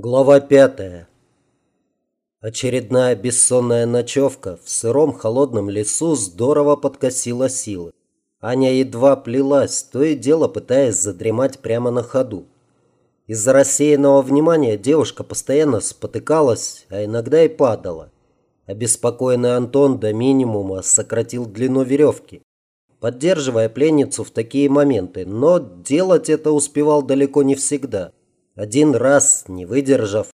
Глава пятая. Очередная бессонная ночевка в сыром холодном лесу здорово подкосила силы. Аня едва плелась, то и дело пытаясь задремать прямо на ходу. Из-за рассеянного внимания девушка постоянно спотыкалась, а иногда и падала. Обеспокоенный Антон до минимума сократил длину веревки, поддерживая пленницу в такие моменты, но делать это успевал далеко не всегда – один раз, не выдержав,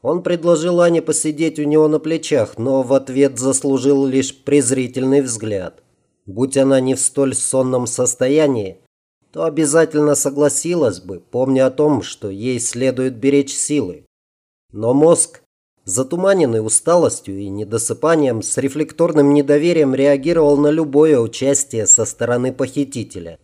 он предложил Ане посидеть у него на плечах, но в ответ заслужил лишь презрительный взгляд. Будь она не в столь сонном состоянии, то обязательно согласилась бы, помня о том, что ей следует беречь силы. Но мозг, затуманенный усталостью и недосыпанием, с рефлекторным недоверием реагировал на любое участие со стороны похитителя.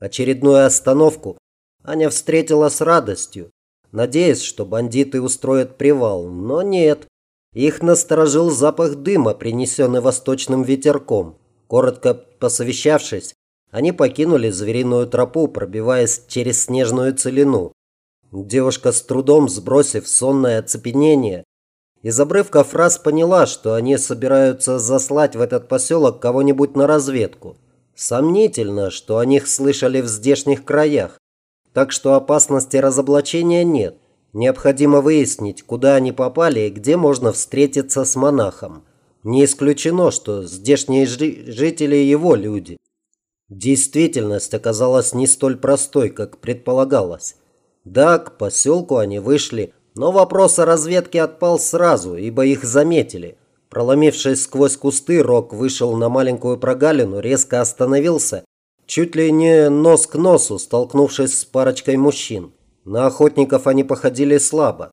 Очередную остановку Аня встретила с радостью, надеясь, что бандиты устроят привал, но нет. Их насторожил запах дыма, принесенный восточным ветерком. Коротко посовещавшись, они покинули звериную тропу, пробиваясь через снежную целину. Девушка с трудом сбросив сонное оцепенение, из обрывка фраз поняла, что они собираются заслать в этот поселок кого-нибудь на разведку. Сомнительно, что о них слышали в здешних краях так что опасности разоблачения нет. Необходимо выяснить, куда они попали и где можно встретиться с монахом. Не исключено, что здешние жители его люди. Действительность оказалась не столь простой, как предполагалось. Да, к поселку они вышли, но вопрос о разведке отпал сразу, ибо их заметили. Проломившись сквозь кусты, Рок вышел на маленькую прогалину, резко остановился Чуть ли не нос к носу, столкнувшись с парочкой мужчин. На охотников они походили слабо.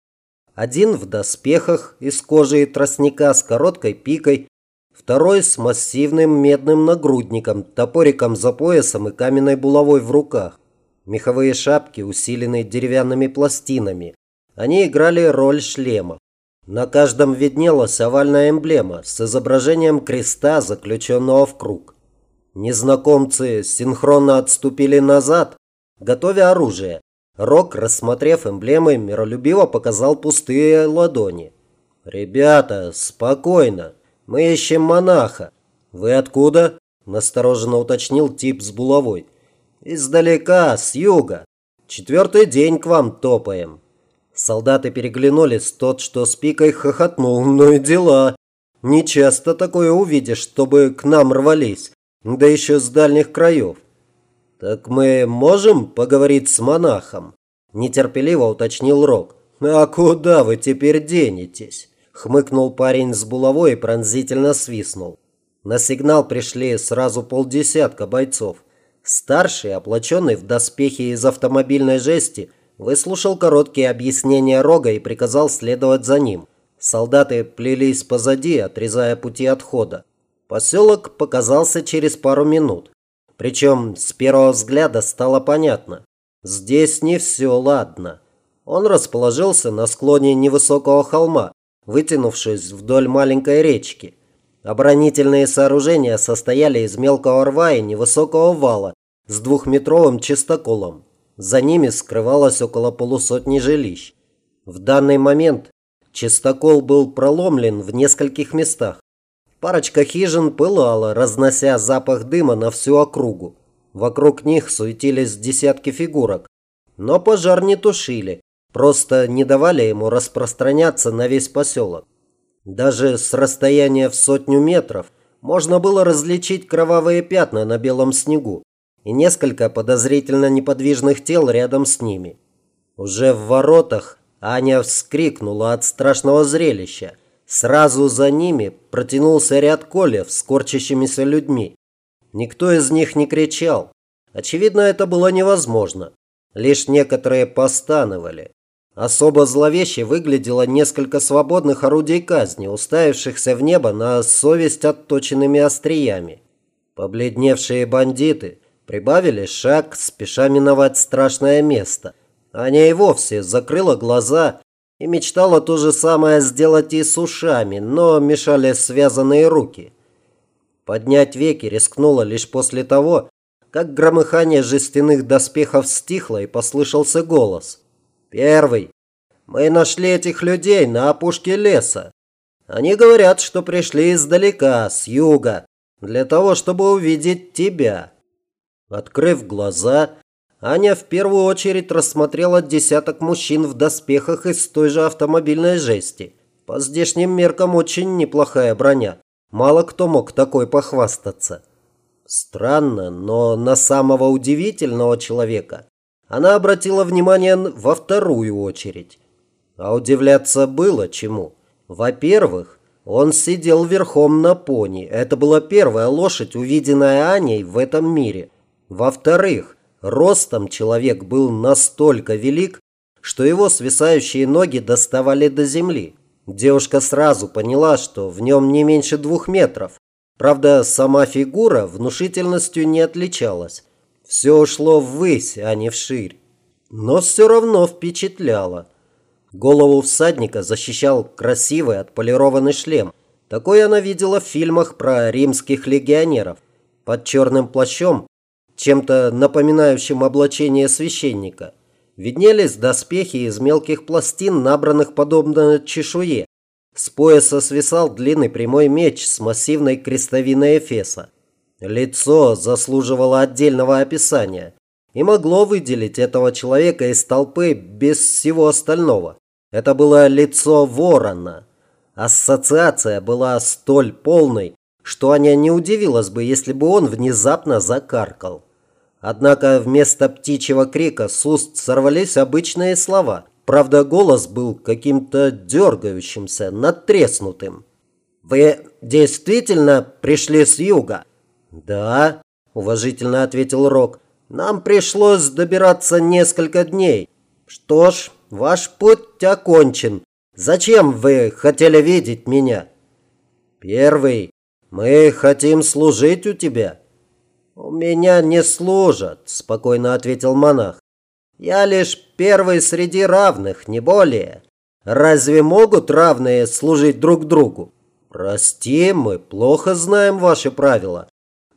Один в доспехах из кожи и тростника с короткой пикой, второй с массивным медным нагрудником, топориком за поясом и каменной булавой в руках. Меховые шапки, усиленные деревянными пластинами. Они играли роль шлема. На каждом виднелась овальная эмблема с изображением креста, заключенного в круг. Незнакомцы синхронно отступили назад, готовя оружие. Рок, рассмотрев эмблемы, миролюбиво показал пустые ладони. «Ребята, спокойно. Мы ищем монаха. Вы откуда?» – настороженно уточнил тип с булавой. «Издалека, с юга. Четвертый день к вам топаем». Солдаты переглянулись, тот, что с пикой хохотнул. «Ну и дела. Не часто такое увидишь, чтобы к нам рвались да еще с дальних краев. Так мы можем поговорить с монахом? Нетерпеливо уточнил Рок. А куда вы теперь денетесь? Хмыкнул парень с булавой и пронзительно свистнул. На сигнал пришли сразу полдесятка бойцов. Старший, оплаченный в доспехе из автомобильной жести, выслушал короткие объяснения Рога и приказал следовать за ним. Солдаты плелись позади, отрезая пути отхода. Поселок показался через пару минут. Причем с первого взгляда стало понятно. Здесь не все ладно. Он расположился на склоне невысокого холма, вытянувшись вдоль маленькой речки. Оборонительные сооружения состояли из мелкого рва и невысокого вала с двухметровым чистоколом. За ними скрывалось около полусотни жилищ. В данный момент чистокол был проломлен в нескольких местах. Парочка хижин пылала, разнося запах дыма на всю округу. Вокруг них суетились десятки фигурок. Но пожар не тушили, просто не давали ему распространяться на весь поселок. Даже с расстояния в сотню метров можно было различить кровавые пятна на белом снегу и несколько подозрительно неподвижных тел рядом с ними. Уже в воротах Аня вскрикнула от страшного зрелища – Сразу за ними протянулся ряд колев с корчащимися людьми. Никто из них не кричал. Очевидно, это было невозможно. Лишь некоторые постановали. Особо зловеще выглядело несколько свободных орудий казни, уставившихся в небо на совесть отточенными остриями. Побледневшие бандиты прибавили шаг, спеша миновать страшное место. Аня и вовсе закрыла глаза и мечтала то же самое сделать и с ушами, но мешали связанные руки. Поднять веки рискнула лишь после того, как громыхание жестяных доспехов стихло и послышался голос. «Первый! Мы нашли этих людей на опушке леса. Они говорят, что пришли издалека, с юга, для того, чтобы увидеть тебя». Открыв глаза, Аня в первую очередь рассмотрела десяток мужчин в доспехах из той же автомобильной жести. По здешним меркам очень неплохая броня. Мало кто мог такой похвастаться. Странно, но на самого удивительного человека она обратила внимание во вторую очередь. А удивляться было чему. Во-первых, он сидел верхом на пони. Это была первая лошадь, увиденная Аней в этом мире. Во-вторых, ростом человек был настолько велик, что его свисающие ноги доставали до земли. Девушка сразу поняла, что в нем не меньше двух метров. Правда, сама фигура внушительностью не отличалась. Все ушло ввысь, а не вширь. Но все равно впечатляло. Голову всадника защищал красивый отполированный шлем. Такой она видела в фильмах про римских легионеров. Под черным плащом, чем-то напоминающим облачение священника, виднелись доспехи из мелких пластин, набранных подобно чешуе. С пояса свисал длинный прямой меч с массивной крестовиной Эфеса. Лицо заслуживало отдельного описания и могло выделить этого человека из толпы без всего остального. Это было лицо ворона. Ассоциация была столь полной, что Аня не удивилась бы, если бы он внезапно закаркал. Однако вместо птичьего крика с уст сорвались обычные слова. Правда, голос был каким-то дергающимся, надтреснутым. «Вы действительно пришли с юга?» «Да», – уважительно ответил Рок. «Нам пришлось добираться несколько дней. Что ж, ваш путь окончен. Зачем вы хотели видеть меня?» «Первый, мы хотим служить у тебя». «У меня не служат», – спокойно ответил монах. «Я лишь первый среди равных, не более. Разве могут равные служить друг другу?» «Прости, мы плохо знаем ваши правила.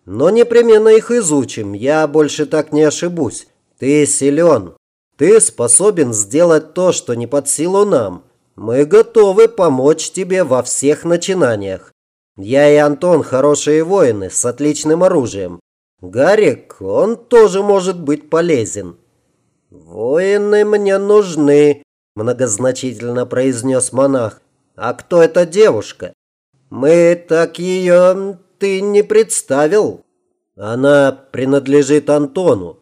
Но непременно их изучим, я больше так не ошибусь. Ты силен. Ты способен сделать то, что не под силу нам. Мы готовы помочь тебе во всех начинаниях. Я и Антон хорошие воины с отличным оружием. Гарик, он тоже может быть полезен. Воины мне нужны, многозначительно произнес монах. А кто эта девушка? Мы так ее ты не представил. Она принадлежит Антону.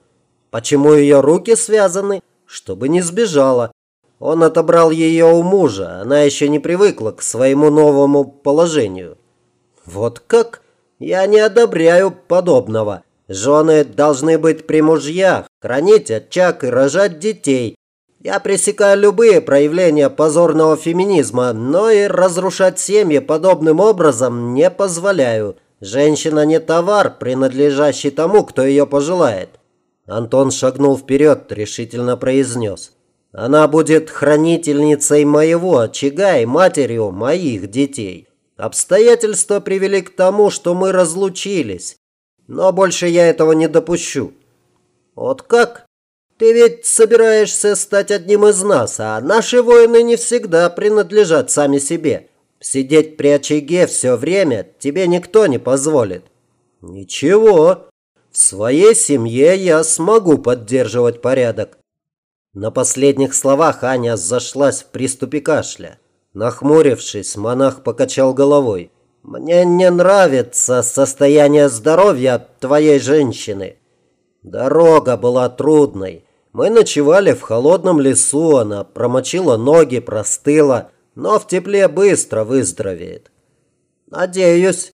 Почему ее руки связаны? Чтобы не сбежала. Он отобрал ее у мужа. Она еще не привыкла к своему новому положению. Вот как? Я не одобряю подобного. Жены должны быть при мужьях, хранить очаг и рожать детей. Я пресекаю любые проявления позорного феминизма, но и разрушать семьи подобным образом не позволяю. Женщина не товар, принадлежащий тому, кто ее пожелает. Антон шагнул вперед, решительно произнес. Она будет хранительницей моего очага и матерью моих детей. Обстоятельства привели к тому, что мы разлучились. Но больше я этого не допущу. Вот как? Ты ведь собираешься стать одним из нас, а наши воины не всегда принадлежат сами себе. Сидеть при очаге все время тебе никто не позволит. Ничего, в своей семье я смогу поддерживать порядок. На последних словах Аня зашлась в приступе кашля. Нахмурившись, монах покачал головой. Мне не нравится состояние здоровья твоей женщины. Дорога была трудной. Мы ночевали в холодном лесу, она промочила ноги, простыла, но в тепле быстро выздоровеет. Надеюсь.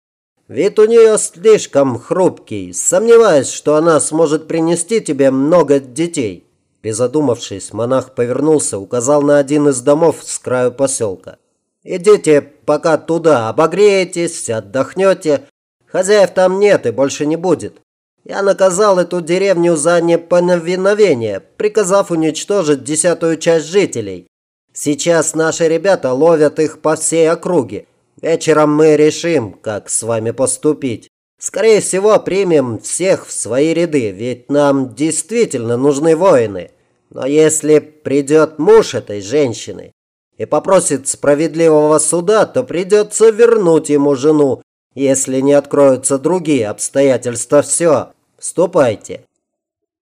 Вид у нее слишком хрупкий. Сомневаюсь, что она сможет принести тебе много детей. Призадумавшись, монах повернулся, указал на один из домов с краю поселка. Идите пока туда, обогреетесь, отдохнете. Хозяев там нет и больше не будет. Я наказал эту деревню за неповиновение, приказав уничтожить десятую часть жителей. Сейчас наши ребята ловят их по всей округе. Вечером мы решим, как с вами поступить. Скорее всего, примем всех в свои ряды, ведь нам действительно нужны воины. Но если придет муж этой женщины и попросит справедливого суда, то придется вернуть ему жену, если не откроются другие обстоятельства. Все, ступайте.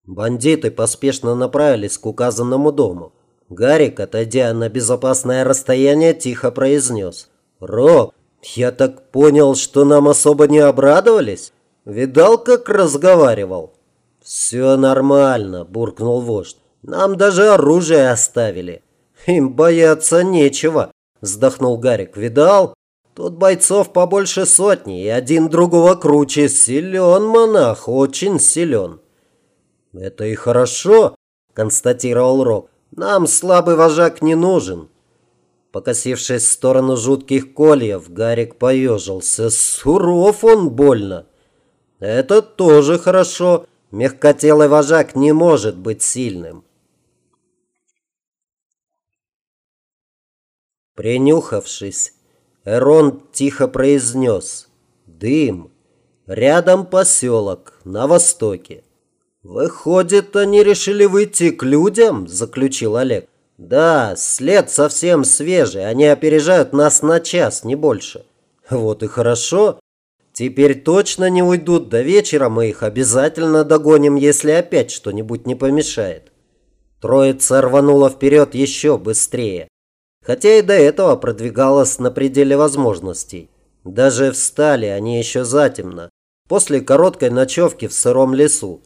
Бандиты поспешно направились к указанному дому. Гарик, отойдя на безопасное расстояние, тихо произнес. «Роб, я так понял, что нам особо не обрадовались? Видал, как разговаривал?» «Все нормально», – буркнул вождь. «Нам даже оружие оставили». «Им бояться нечего», – вздохнул Гарик. «Видал? Тут бойцов побольше сотни, и один другого круче. Силен монах, очень силен». «Это и хорошо», – констатировал Роб. «Нам слабый вожак не нужен». Покосившись в сторону жутких кольев, Гарик поежился. Суров он больно. «Это тоже хорошо. Мягкотелый вожак не может быть сильным». Принюхавшись, Эрон тихо произнес «Дым! Рядом поселок, на востоке». «Выходит, они решили выйти к людям?» – заключил Олег. «Да, след совсем свежий, они опережают нас на час, не больше». «Вот и хорошо. Теперь точно не уйдут, до вечера мы их обязательно догоним, если опять что-нибудь не помешает». Троица рванула вперед еще быстрее, хотя и до этого продвигалась на пределе возможностей. Даже встали они еще затемно, после короткой ночевки в сыром лесу.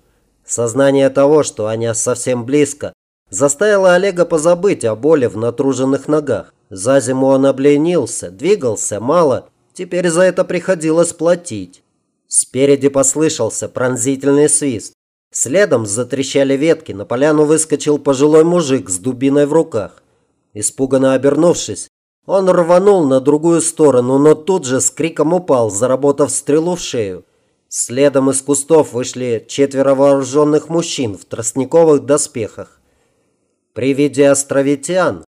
Сознание того, что Аня совсем близко, заставило Олега позабыть о боли в натруженных ногах. За зиму он обленился, двигался мало, теперь за это приходилось платить. Спереди послышался пронзительный свист. Следом затрещали ветки, на поляну выскочил пожилой мужик с дубиной в руках. Испуганно обернувшись, он рванул на другую сторону, но тут же с криком упал, заработав стрелу в шею. Следом из кустов вышли четверо вооруженных мужчин в тростниковых доспехах. При виде островитян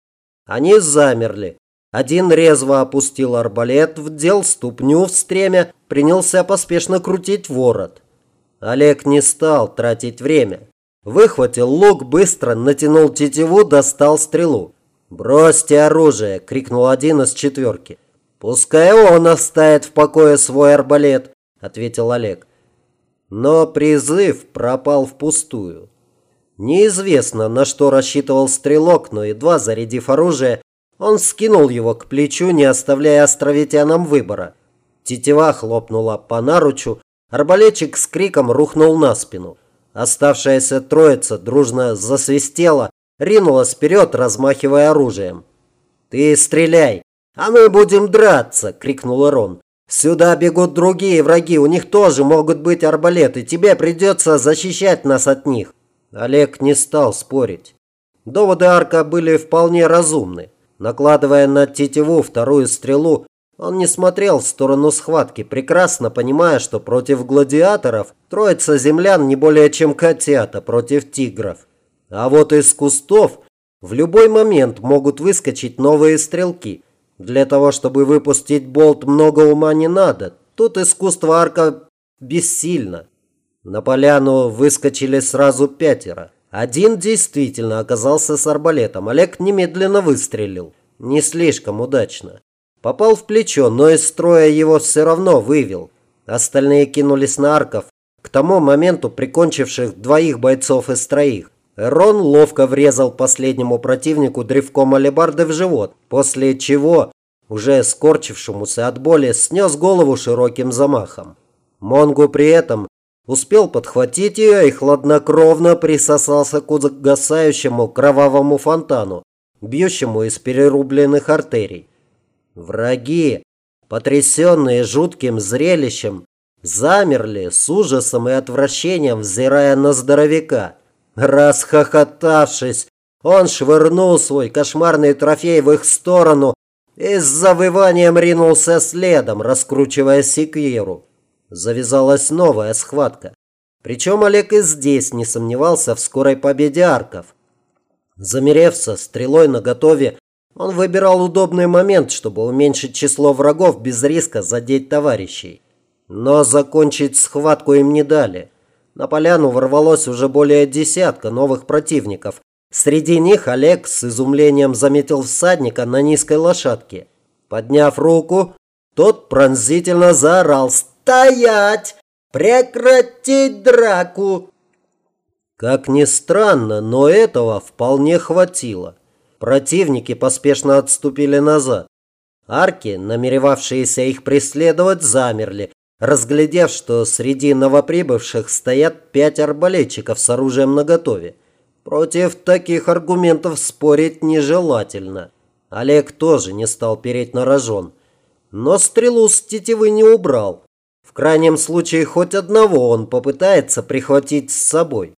они замерли. Один резво опустил арбалет, вдел ступню в стремя, принялся поспешно крутить ворот. Олег не стал тратить время. Выхватил лук, быстро натянул тетиву, достал стрелу. «Бросьте оружие!» – крикнул один из четверки. «Пускай он оставит в покое свой арбалет ответил Олег. Но призыв пропал впустую. Неизвестно, на что рассчитывал стрелок, но едва зарядив оружие, он скинул его к плечу, не оставляя островитянам выбора. Тетива хлопнула по наручу, арбалетчик с криком рухнул на спину. Оставшаяся троица дружно засвистела, ринулась вперед, размахивая оружием. «Ты стреляй, а мы будем драться!» – крикнул Рон. Сюда бегут другие враги, у них тоже могут быть арбалеты. Тебе придется защищать нас от них. Олег не стал спорить. Доводы Арка были вполне разумны. Накладывая на тетиву вторую стрелу, он не смотрел в сторону схватки, прекрасно понимая, что против гладиаторов троица землян не более чем котята против тигров. А вот из кустов в любой момент могут выскочить новые стрелки. Для того, чтобы выпустить болт, много ума не надо. Тут искусство арка бессильно. На поляну выскочили сразу пятеро. Один действительно оказался с арбалетом. Олег немедленно выстрелил. Не слишком удачно. Попал в плечо, но из строя его все равно вывел. Остальные кинулись на арков, к тому моменту прикончивших двоих бойцов из троих. Рон ловко врезал последнему противнику древком алебарды в живот, после чего, уже скорчившемуся от боли, снес голову широким замахом. Монгу при этом успел подхватить ее и хладнокровно присосался к угасающему кровавому фонтану, бьющему из перерубленных артерий. Враги, потрясенные жутким зрелищем, замерли с ужасом и отвращением, взирая на здоровяка – Расхохотавшись, он швырнул свой кошмарный трофей в их сторону и с завыванием ринулся следом, раскручивая секиру. Завязалась новая схватка. Причем Олег и здесь не сомневался в скорой победе арков. Замерев со стрелой наготове, он выбирал удобный момент, чтобы уменьшить число врагов без риска задеть товарищей. Но закончить схватку им не дали. На поляну ворвалось уже более десятка новых противников, Среди них Олег с изумлением заметил всадника на низкой лошадке. Подняв руку, тот пронзительно заорал «Стоять! Прекратить драку!» Как ни странно, но этого вполне хватило. Противники поспешно отступили назад. Арки, намеревавшиеся их преследовать, замерли, разглядев, что среди новоприбывших стоят пять арбалетчиков с оружием наготове. Против таких аргументов спорить нежелательно. Олег тоже не стал переть на рожон. Но стрелу с тетивы не убрал. В крайнем случае хоть одного он попытается прихватить с собой.